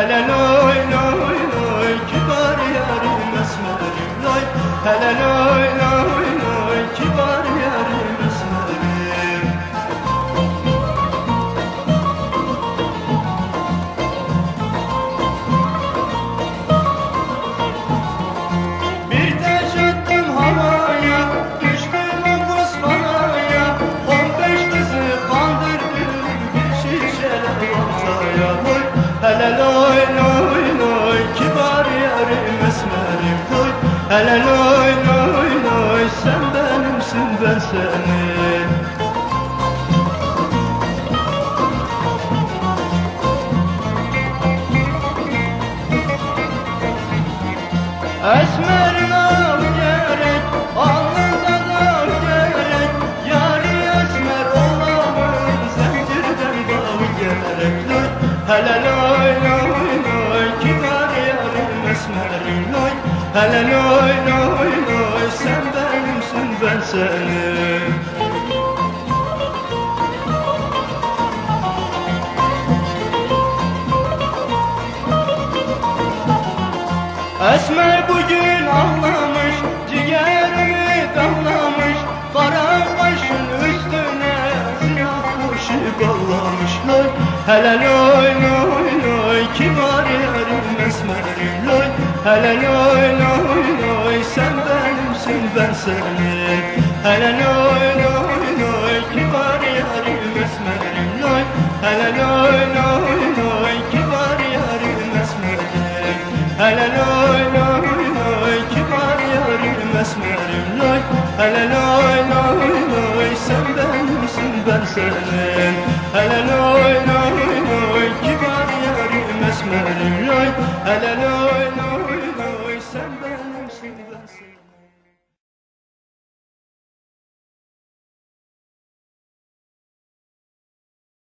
Hele loy loy loy kibar yarim esmerim loy Hele loy Hele loy loy loy Sen benimsin ben senin. Esmerin al gerek, alnında da gerek Yari esmer olamın, zincirden bağ gerek hele loy loy, Hele loy loy loy, sen benimsin ben senin. Esmer bugün ağlamış, ciğerimi damlamış Kara kaşın üstüne siyah kuşu bağlamış Loy, hele loy loy loy, kibar yarim esmerim loy Hele loy loy loy, sen benimsin ben senin Hele loy loy loy, kibar yarim esmerim loy Hele loy loy loy, kibar yarim esmerim Hele loy loy loy kibar yarim esmerim loy Hele loy loy loy sen benimsin ben senin Hele loy loy loy kibar yarim esmerim loy Hele loy